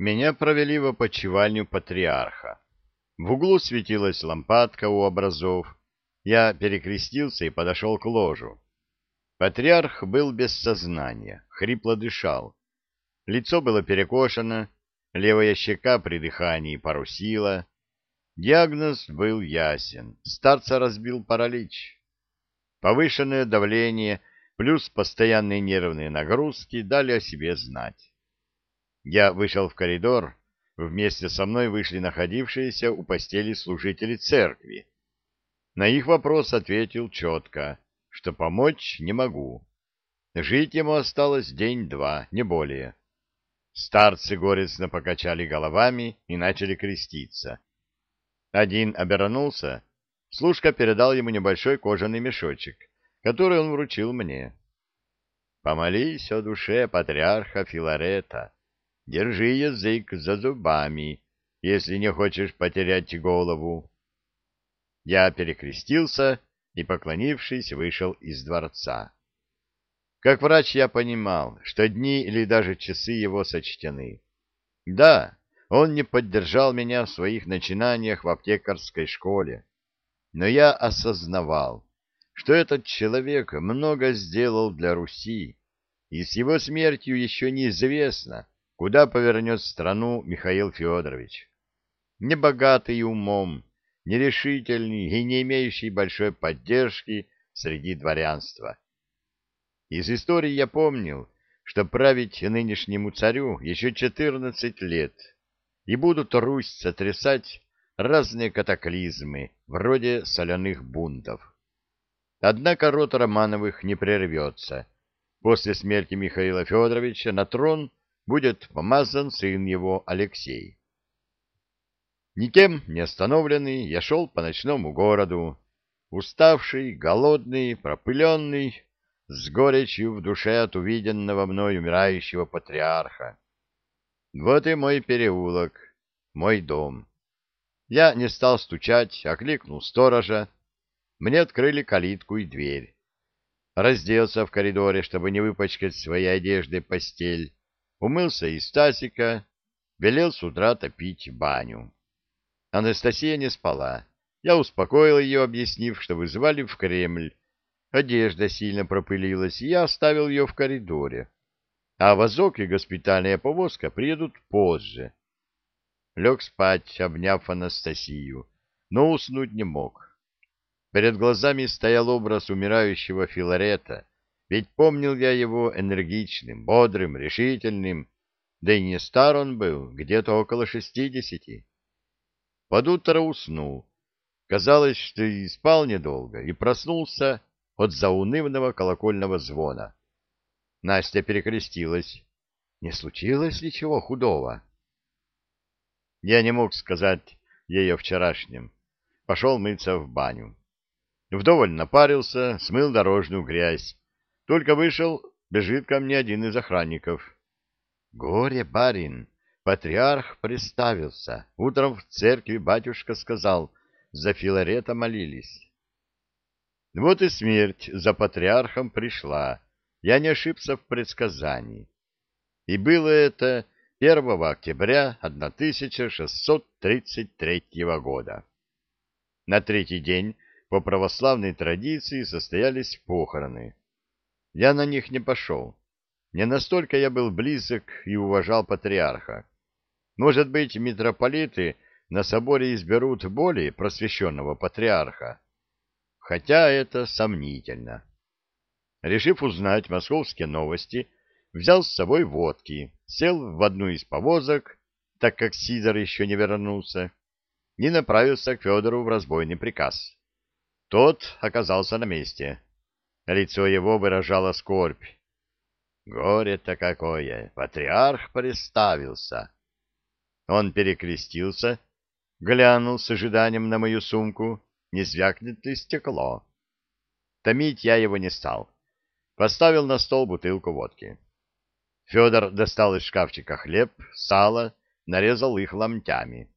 Меня провели в опочивальню патриарха. В углу светилась лампадка у образов. Я перекрестился и подошел к ложу. Патриарх был без сознания, хрипло дышал. Лицо было перекошено, левая щека при дыхании парусила. Диагноз был ясен. Старца разбил паралич. Повышенное давление плюс постоянные нервные нагрузки дали о себе знать. Я вышел в коридор, вместе со мной вышли находившиеся у постели служители церкви. На их вопрос ответил четко, что помочь не могу. Жить ему осталось день-два, не более. Старцы горестно покачали головами и начали креститься. Один обернулся, служка передал ему небольшой кожаный мешочек, который он вручил мне. «Помолись о душе патриарха Филарета» Держи язык за зубами, если не хочешь потерять голову. Я перекрестился и, поклонившись, вышел из дворца. Как врач я понимал, что дни или даже часы его сочтены. Да, он не поддержал меня в своих начинаниях в аптекарской школе, но я осознавал, что этот человек много сделал для Руси, и с его смертью еще неизвестно, куда повернет страну Михаил Федорович. Небогатый умом, нерешительный и не имеющий большой поддержки среди дворянства. Из истории я помнил, что править нынешнему царю еще четырнадцать лет, и будут Русь сотрясать разные катаклизмы, вроде соляных бунтов. Однако род Романовых не прервется. После смерти Михаила Федоровича на трон будет помазан сын его Алексей. Никем не остановленный, я шел по ночному городу, уставший, голодный, пропыленный, с горечью в душе от увиденного мной умирающего патриарха. Вот и мой переулок, мой дом. Я не стал стучать, окликнул сторожа. Мне открыли калитку и дверь. Разделся в коридоре, чтобы не выпачкать своей одеждой постель умылся из тазика, велел с утра топить баню. Анастасия не спала. Я успокоил ее, объяснив, что вызывали в Кремль. Одежда сильно пропылилась, и я оставил ее в коридоре. А вазок и госпитальная повозка приедут позже. Лег спать, обняв Анастасию, но уснуть не мог. Перед глазами стоял образ умирающего Филарета, ведь помнил я его энергичным, бодрым, решительным, да и не стар он был, где-то около шестидесяти. Под утро уснул. Казалось, что и спал недолго, и проснулся от заунывного колокольного звона. Настя перекрестилась. Не случилось ли чего худого? Я не мог сказать ей о вчерашнем. Пошел мыться в баню. Вдоволь напарился, смыл дорожную грязь, только вышел, бежит ко мне один из охранников. — Горе, барин! Патриарх представился. Утром в церкви батюшка сказал, за Филарета молились. Вот и смерть за патриархом пришла. Я не ошибся в предсказании. И было это 1 октября 1633 года. На третий день по православной традиции состоялись похороны. Я на них не пошел. Не настолько я был близок и уважал патриарха. Может быть, митрополиты на соборе изберут более просвещенного патриарха. Хотя это сомнительно. Решив узнать московские новости, взял с собой водки, сел в одну из повозок, так как Сидор еще не вернулся, и направился к Федору в разбойный приказ. Тот оказался на месте. Лицо его выражало скорбь. Горе-то какое! Патриарх представился. Он перекрестился, глянул с ожиданием на мою сумку, не звякнет ли стекло. Томить я его не стал. Поставил на стол бутылку водки. Федор достал из шкафчика хлеб, сало, нарезал их ломтями.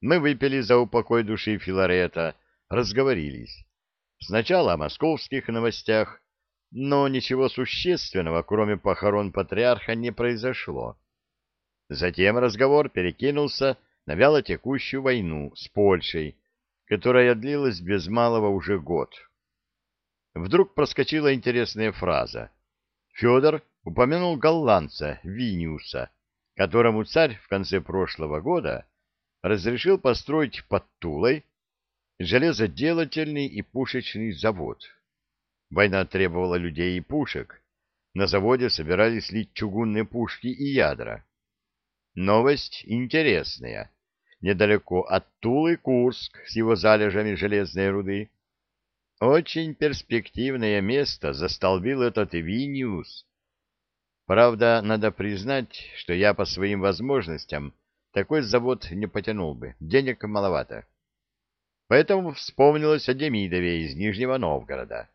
Мы выпили за упокой души Филарета, разговорились. Сначала о московских новостях, но ничего существенного, кроме похорон патриарха, не произошло. Затем разговор перекинулся на вялотекущую войну с Польшей, которая длилась без малого уже год. Вдруг проскочила интересная фраза. Федор упомянул голландца Виниуса, которому царь в конце прошлого года разрешил построить под Тулой железоделательный и пушечный завод. Война требовала людей и пушек. На заводе собирались лить чугунные пушки и ядра. Новость интересная. Недалеко от Тулы Курск с его залежами железной руды. Очень перспективное место застолбил этот Виниус. Правда, надо признать, что я по своим возможностям такой завод не потянул бы, денег маловато. Поэтому вспомнилось о Демидове из Нижнего Новгорода.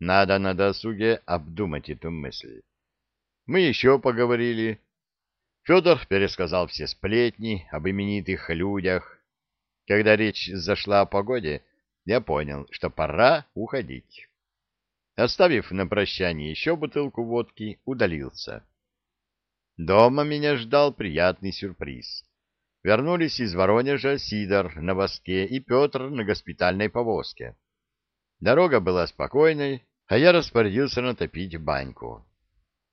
Надо на досуге обдумать эту мысль. Мы еще поговорили. Федор пересказал все сплетни об именитых людях. Когда речь зашла о погоде, я понял, что пора уходить. Оставив на прощание еще бутылку водки, удалился. Дома меня ждал приятный сюрприз. Вернулись из Воронежа Сидор на воске и Петр на госпитальной повозке. Дорога была спокойной, а я распорядился натопить баньку.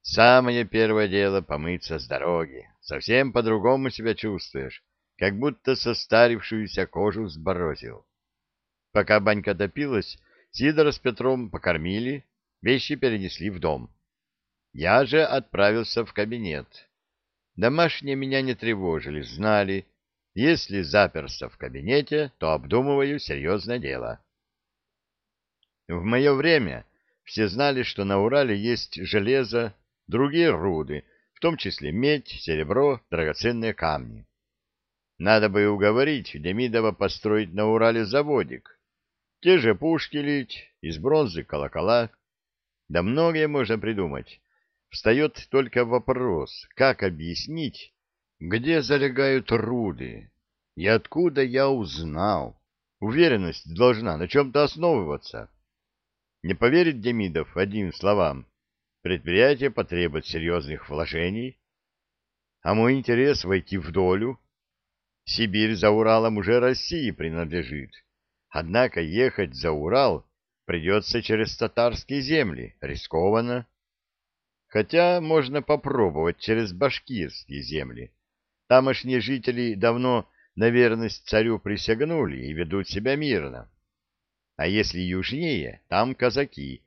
Самое первое дело — помыться с дороги. Совсем по-другому себя чувствуешь, как будто состарившуюся кожу сбросил. Пока банька топилась, Сидора с Петром покормили, вещи перенесли в дом. Я же отправился в кабинет. Домашние меня не тревожили, знали, если заперся в кабинете, то обдумываю серьезное дело. В мое время все знали, что на Урале есть железо, другие руды, в том числе медь, серебро, драгоценные камни. Надо бы уговорить Демидова построить на Урале заводик, те же пушки лить, из бронзы колокола. Да многое можно придумать. Встает только вопрос, как объяснить, где залегают руды и откуда я узнал. Уверенность должна на чем-то основываться. Не поверит Демидов одним словам. Предприятие потребует серьезных вложений. А мой интерес войти в долю. Сибирь за Уралом уже России принадлежит. Однако ехать за Урал придется через татарские земли, рискованно. Хотя можно попробовать через башкирские земли. Тамошние жители давно на верность царю присягнули и ведут себя мирно. А если южнее, там казаки.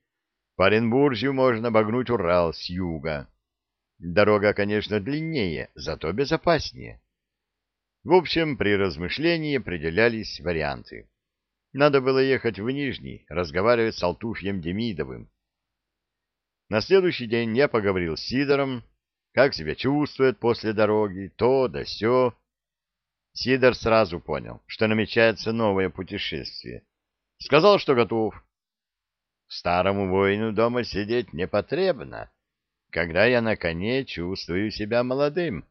По Оренбуржью можно обогнуть Урал с юга. Дорога, конечно, длиннее, зато безопаснее. В общем, при размышлении определялись варианты. Надо было ехать в Нижний, разговаривать с Алтуфьем Демидовым. На следующий день я поговорил с Сидором, как себя чувствует после дороги, то да сё. Сидор сразу понял, что намечается новое путешествие. Сказал, что готов. Старому воину дома сидеть не потребно, когда я на коне чувствую себя молодым.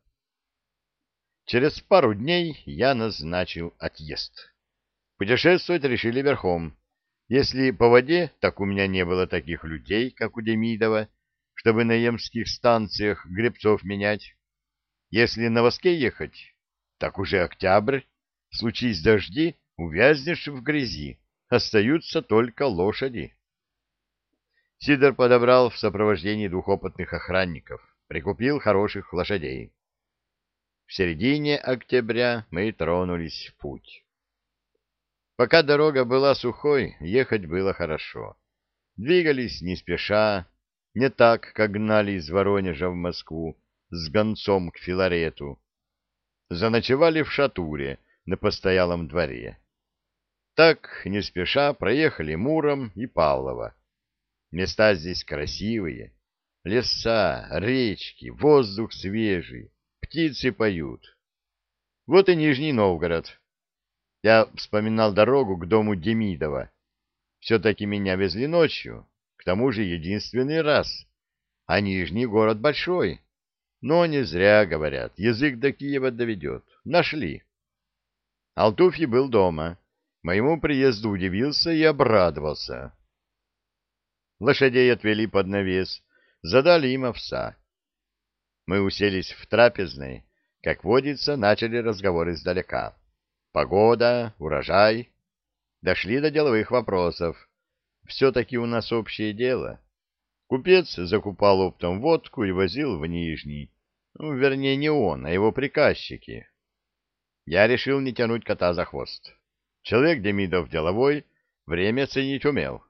Через пару дней я назначил отъезд. Путешествовать решили верхом. Если по воде, так у меня не было таких людей, как у Демидова, чтобы на емских станциях гребцов менять. Если на воске ехать, так уже октябрь, случись дожди, увязнешь в грязи, остаются только лошади. Сидор подобрал в сопровождении двух опытных охранников, прикупил хороших лошадей. В середине октября мы тронулись в путь. Пока дорога была сухой, ехать было хорошо. Двигались не спеша, не так, как гнали из Воронежа в Москву с гонцом к Филарету. Заночевали в Шатуре на постоялом дворе. Так, не спеша, проехали Муром и Павлово. Места здесь красивые. Леса, речки, воздух свежий, птицы поют. Вот и Нижний Новгород. Я вспоминал дорогу к дому Демидова. Все-таки меня везли ночью, к тому же единственный раз. А Нижний город большой. Но не зря, говорят, язык до Киева доведет. Нашли. Алтуфий был дома. Моему приезду удивился и обрадовался. Лошадей отвели под навес, задали им овса. Мы уселись в трапезной, Как водится, начали разговоры издалека. Погода, урожай. Дошли до деловых вопросов. Все-таки у нас общее дело. Купец закупал оптом водку и возил в Нижний. Ну, вернее, не он, а его приказчики. Я решил не тянуть кота за хвост. Человек Демидов деловой, время ценить умел.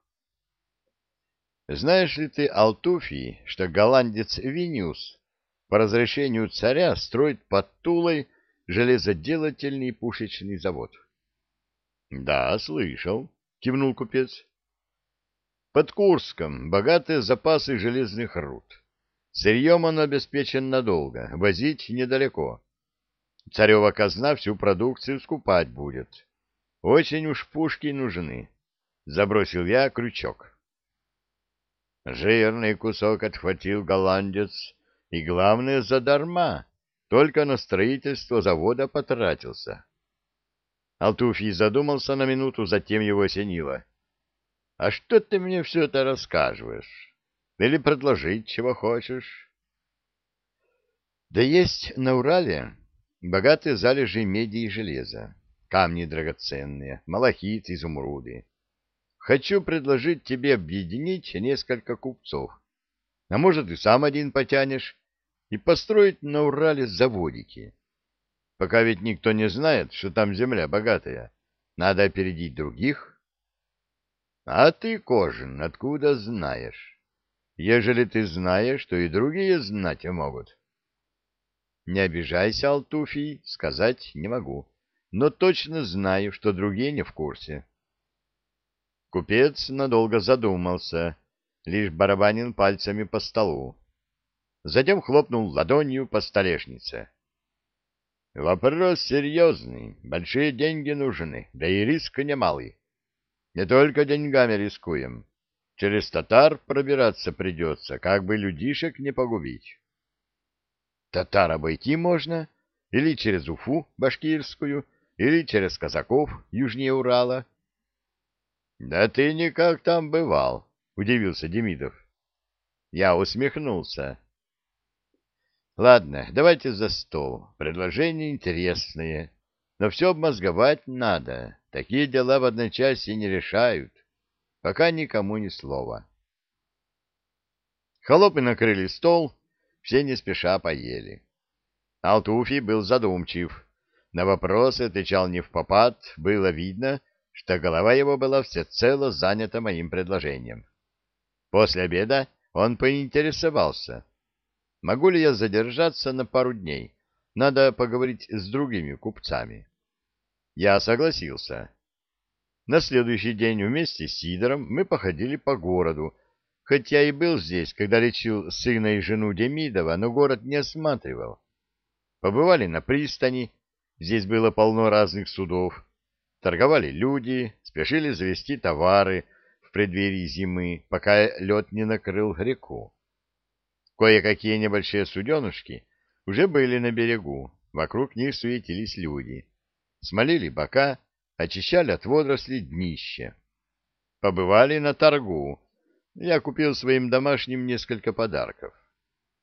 Знаешь ли ты, Алтуфий, что голландец Виниус по разрешению царя строит под Тулой железоделательный пушечный завод? — Да, слышал, — кивнул купец. Под Курском богатые запасы железных руд. Сырьем он обеспечен надолго, возить недалеко. Царева казна всю продукцию скупать будет. Очень уж пушки нужны. Забросил я крючок. Жирный кусок отхватил голландец, и, главное, задарма, только на строительство завода потратился. Алтуфий задумался на минуту, затем его осенило. А что ты мне все это рассказываешь? Или предложить чего хочешь? Да есть на Урале богатые залежи меди и железа, камни драгоценные, малахит, изумруды. Хочу предложить тебе объединить несколько купцов. А может, и сам один потянешь и построить на Урале заводики. Пока ведь никто не знает, что там земля богатая. Надо опередить других, а ты, Кожин, откуда знаешь? Ежели ты знаешь, то и другие знать могут. Не обижайся, Алтуфий, сказать не могу, но точно знаю, что другие не в курсе. Купец надолго задумался, лишь барабанин пальцами по столу. Затем хлопнул ладонью по столешнице. Вопрос серьезный, большие деньги нужны, да и риск немалый. Не только деньгами рискуем. Через татар пробираться придется, как бы людишек не погубить. Татар обойти можно, или через Уфу, башкирскую, или через казаков, южнее Урала. — Да ты никак там бывал, — удивился Демидов. Я усмехнулся. — Ладно, давайте за стол. Предложение интересное, но все обмозговать надо. Такие дела в одночасье не решают, пока никому ни слова. Холопы накрыли стол, все не спеша поели. Алтуфий был задумчив. На вопросы отвечал не в попад, было видно, что голова его была всецело занята моим предложением. После обеда он поинтересовался, могу ли я задержаться на пару дней, надо поговорить с другими купцами. Я согласился. На следующий день вместе с Сидором мы походили по городу, хотя и был здесь, когда лечил сына и жену Демидова, но город не осматривал. Побывали на пристани, здесь было полно разных судов, торговали люди, спешили завести товары в преддверии зимы, пока лед не накрыл реку. Кое-какие небольшие суденышки уже были на берегу, вокруг них суетились люди смолили бока, очищали от водорослей днище. Побывали на торгу. Я купил своим домашним несколько подарков.